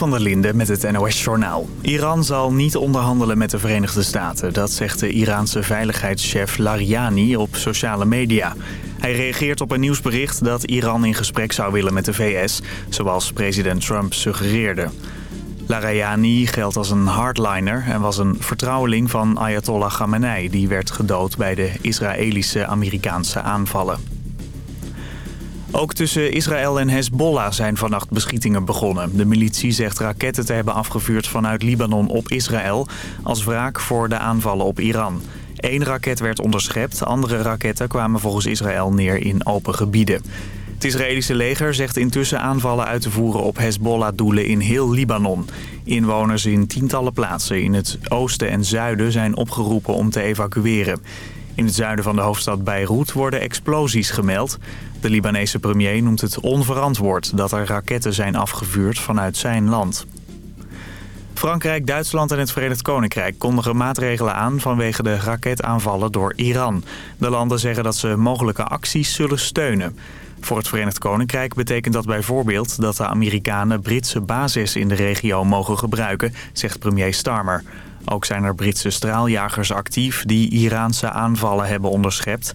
van der Linde met het NOS-journaal. Iran zal niet onderhandelen met de Verenigde Staten. Dat zegt de Iraanse veiligheidschef Lariani op sociale media. Hij reageert op een nieuwsbericht dat Iran in gesprek zou willen met de VS... zoals president Trump suggereerde. Lariani geldt als een hardliner en was een vertrouweling van Ayatollah Khamenei... die werd gedood bij de Israëlische-Amerikaanse aanvallen. Ook tussen Israël en Hezbollah zijn vannacht beschietingen begonnen. De militie zegt raketten te hebben afgevuurd vanuit Libanon op Israël... als wraak voor de aanvallen op Iran. Eén raket werd onderschept, andere raketten kwamen volgens Israël neer in open gebieden. Het Israëlische leger zegt intussen aanvallen uit te voeren op Hezbollah-doelen in heel Libanon. Inwoners in tientallen plaatsen in het oosten en zuiden zijn opgeroepen om te evacueren. In het zuiden van de hoofdstad Beirut worden explosies gemeld. De Libanese premier noemt het onverantwoord dat er raketten zijn afgevuurd vanuit zijn land. Frankrijk, Duitsland en het Verenigd Koninkrijk kondigen maatregelen aan vanwege de raketaanvallen door Iran. De landen zeggen dat ze mogelijke acties zullen steunen. Voor het Verenigd Koninkrijk betekent dat bijvoorbeeld dat de Amerikanen Britse basis in de regio mogen gebruiken, zegt premier Starmer. Ook zijn er Britse straaljagers actief die Iraanse aanvallen hebben onderschept.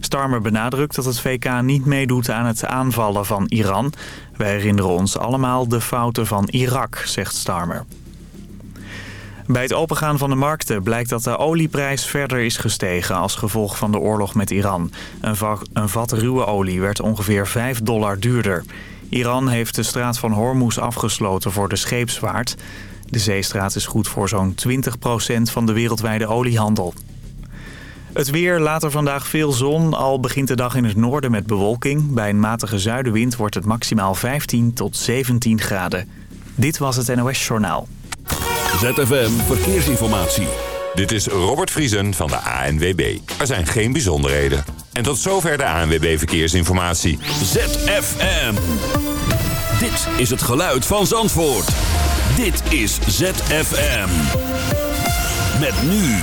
Starmer benadrukt dat het VK niet meedoet aan het aanvallen van Iran. Wij herinneren ons allemaal de fouten van Irak, zegt Starmer. Bij het opengaan van de markten blijkt dat de olieprijs verder is gestegen als gevolg van de oorlog met Iran. Een, vat ruwe olie werd ongeveer 5 dollar duurder. Iran heeft de straat van Hormuz afgesloten voor de scheepsvaart. De zeestraat is goed voor zo'n 20% van de wereldwijde oliehandel. Het weer, later vandaag veel zon. Al begint de dag in het noorden met bewolking. Bij een matige zuidenwind wordt het maximaal 15 tot 17 graden. Dit was het NOS Journaal. ZFM Verkeersinformatie. Dit is Robert Vriesen van de ANWB. Er zijn geen bijzonderheden. En tot zover de ANWB Verkeersinformatie. ZFM. Dit is het geluid van Zandvoort. Dit is ZFM. Met nu...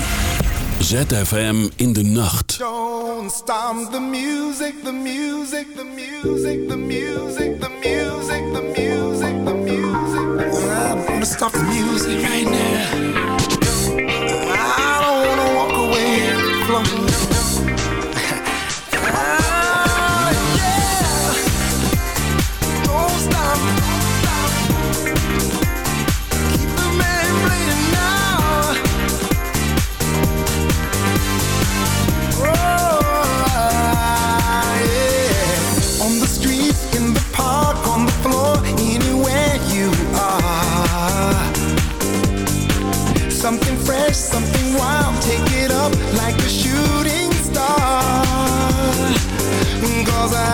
ZFM in de nacht. Don't stop the music, the music, the music, the music, the music, the music, the music. I'm gonna stop the music right now. I don't wanna walk away from Something wild, take it up like a shooting star. Cause I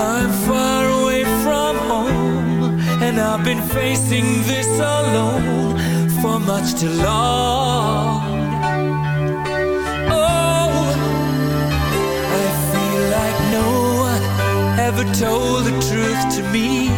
I'm far away from home, and I've been facing this alone for much too long. Oh, I feel like no one ever told the truth to me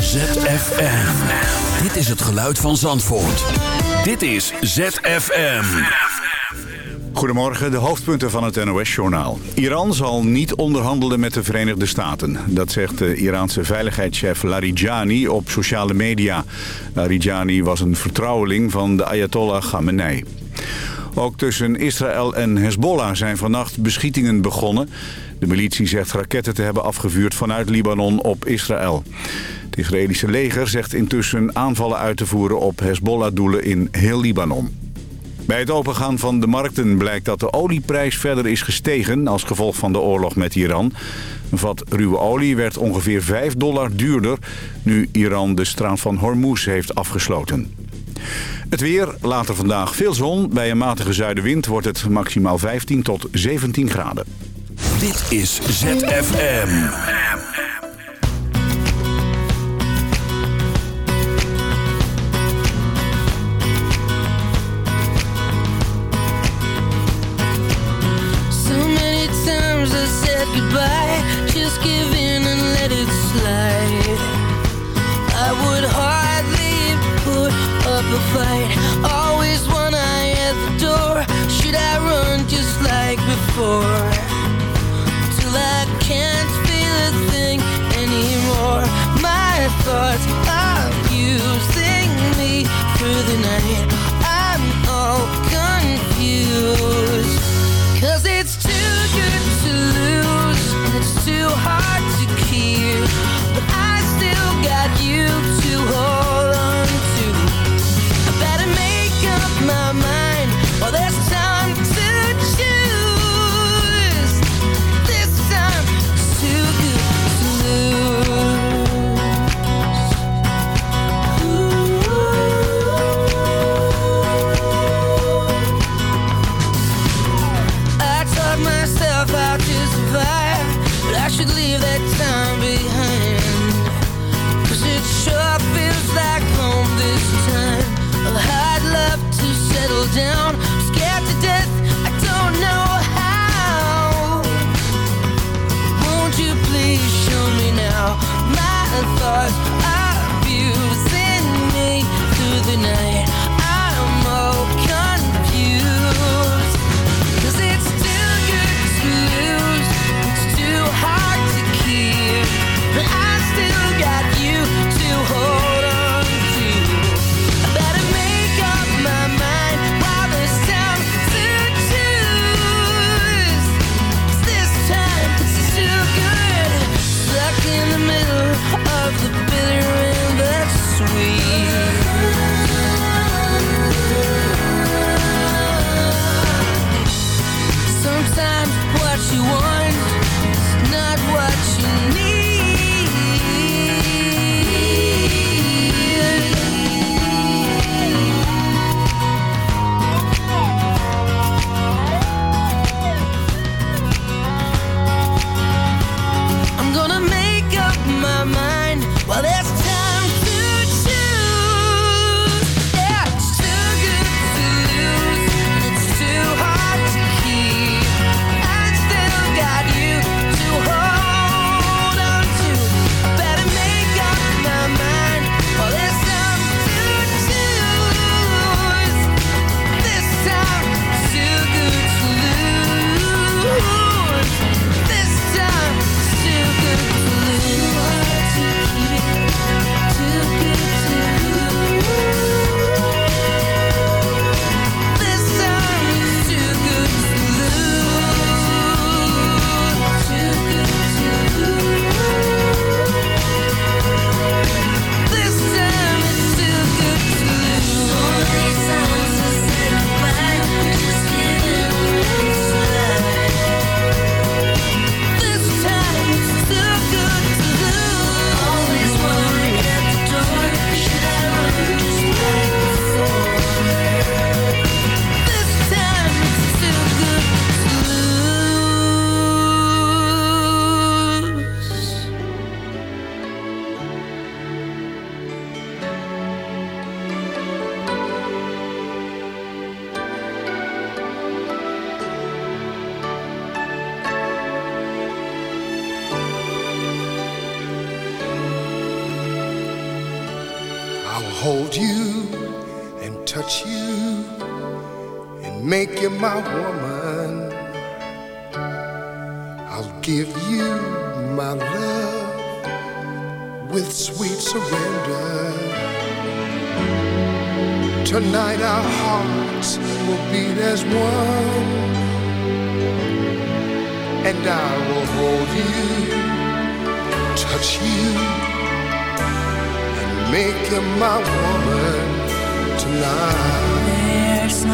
ZFM. Dit is het geluid van Zandvoort. Dit is ZFM. Goedemorgen, de hoofdpunten van het NOS-journaal. Iran zal niet onderhandelen met de Verenigde Staten. Dat zegt de Iraanse veiligheidschef Larijani op sociale media. Larijani was een vertrouweling van de Ayatollah Khamenei. Ook tussen Israël en Hezbollah zijn vannacht beschietingen begonnen. De militie zegt raketten te hebben afgevuurd vanuit Libanon op Israël. Het Israëlische leger zegt intussen aanvallen uit te voeren op Hezbollah-doelen in heel Libanon. Bij het opengaan van de markten blijkt dat de olieprijs verder is gestegen... als gevolg van de oorlog met Iran. Een vat ruwe olie werd ongeveer 5 dollar duurder... nu Iran de straat van Hormuz heeft afgesloten. Het weer, later vandaag veel zon. Bij een matige zuidenwind wordt het maximaal 15 tot 17 graden. Dit is ZFM.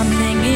Something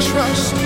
trust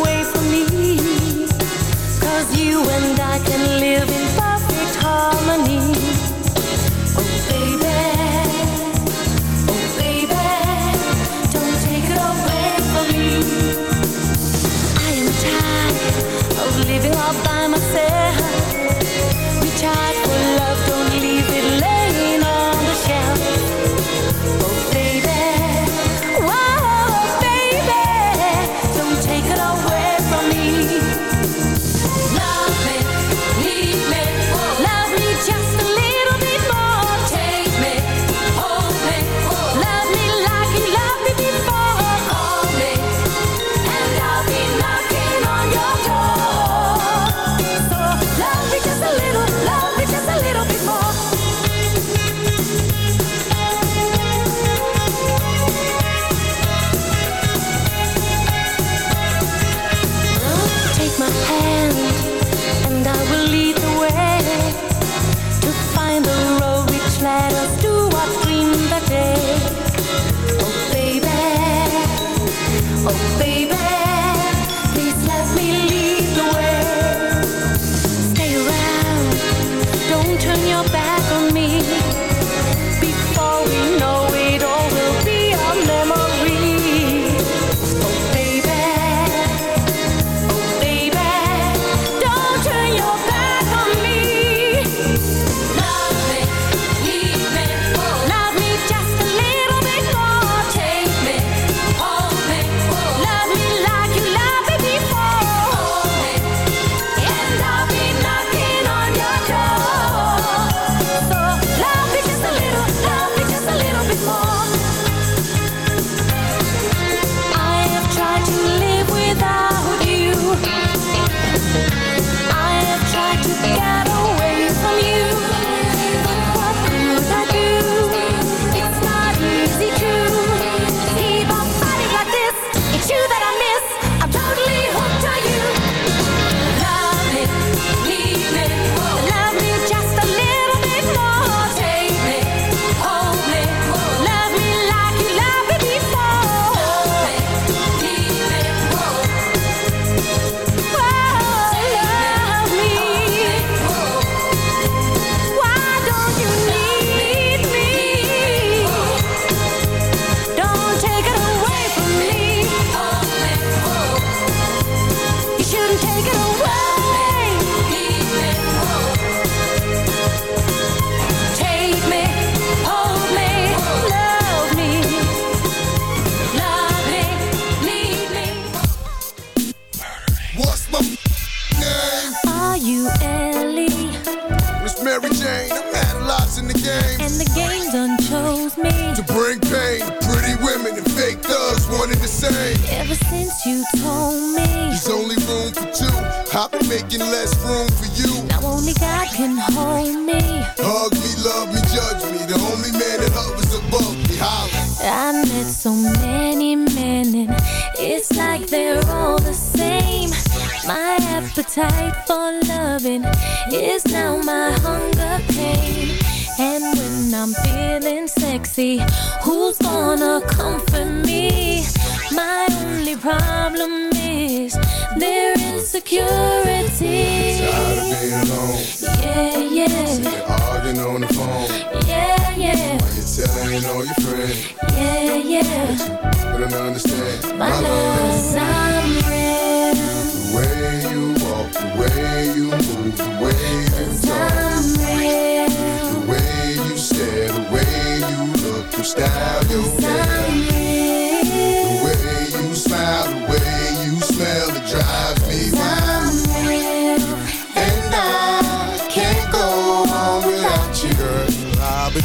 I can live women and fake thugs wanted the same. Ever since you told me there's only room for two, I've been making less room for you. Now only God can hold me. Hug me, love me, judge me. The only man that hovers above me, holler. I met so many men, and it's like they're all the same. My appetite for loving is now my hunger pain. And when I'm feeling sexy, who's gonna comfort me? My only problem is their insecurity. Tired of being alone. Yeah, yeah. So you're arguing on the phone. Yeah, yeah. Why you telling all your friends? Yeah, yeah. But I understand. My, my love, is I'm real. The way you walk, the way you custar eu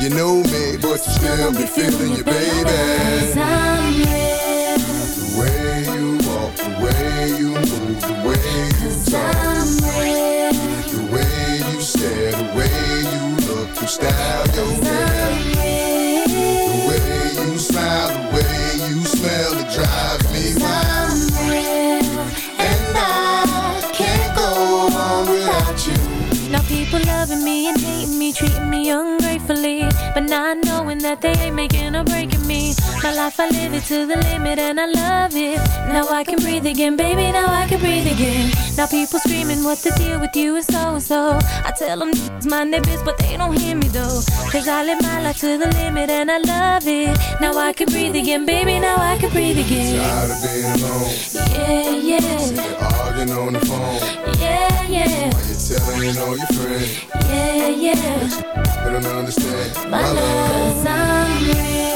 you know me, but you still be feeling your baby. I'm real, The way you walk, the way you move, the way you talk, life I live it to the limit and I love it. Now I can breathe again, baby. Now I can breathe again. Now people screaming what the deal with you is so and so. I tell them it's my neighbors, but they don't hear me though. Cause I live my life to the limit and I love it. Now I can breathe again, baby. Now I can breathe again. Tired of being alone, Yeah, yeah, you're arguing on the phone. yeah, yeah, While you're telling all your friends, yeah, yeah. they don't understand My love's unreal.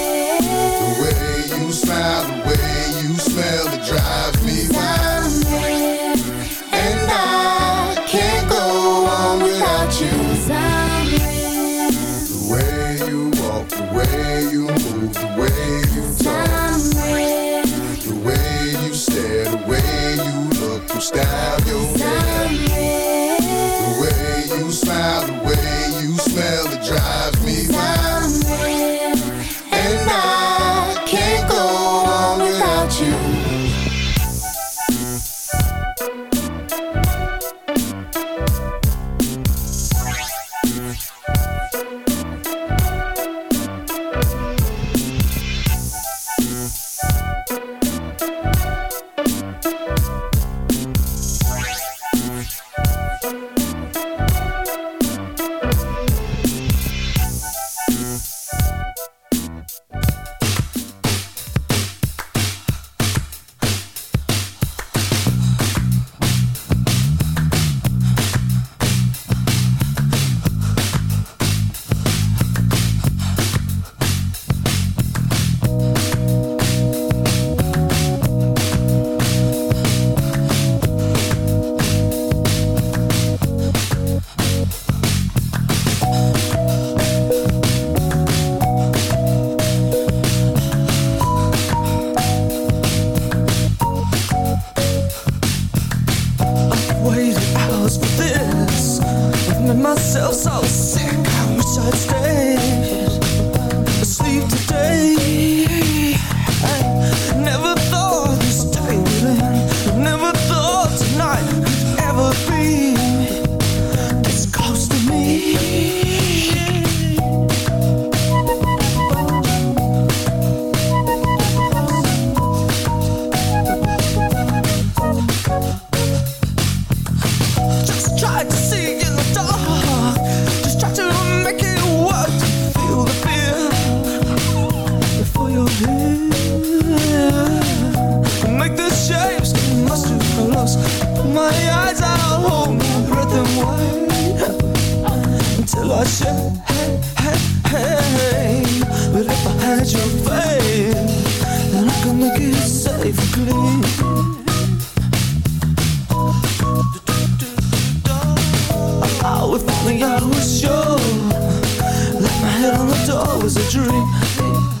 Head on the door was a dream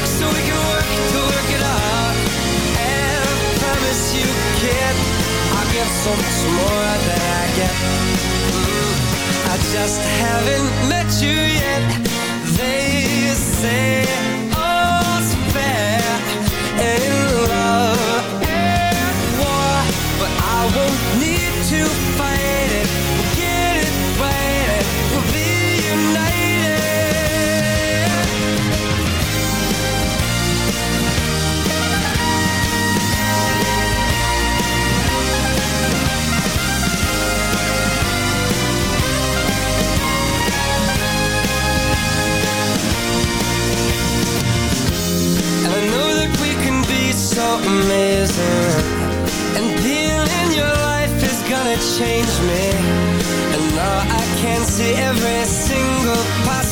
kid, I get so much more than I get. I just haven't met you yet. They say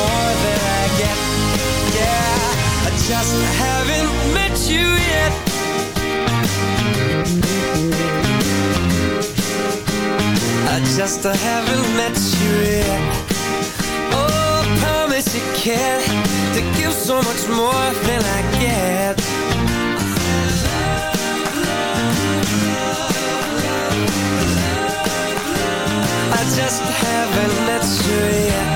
more than I get. Yeah, I just haven't met you yet. I just haven't met you yet. Oh, promise you can to give so much more than I get. I just haven't met you yet.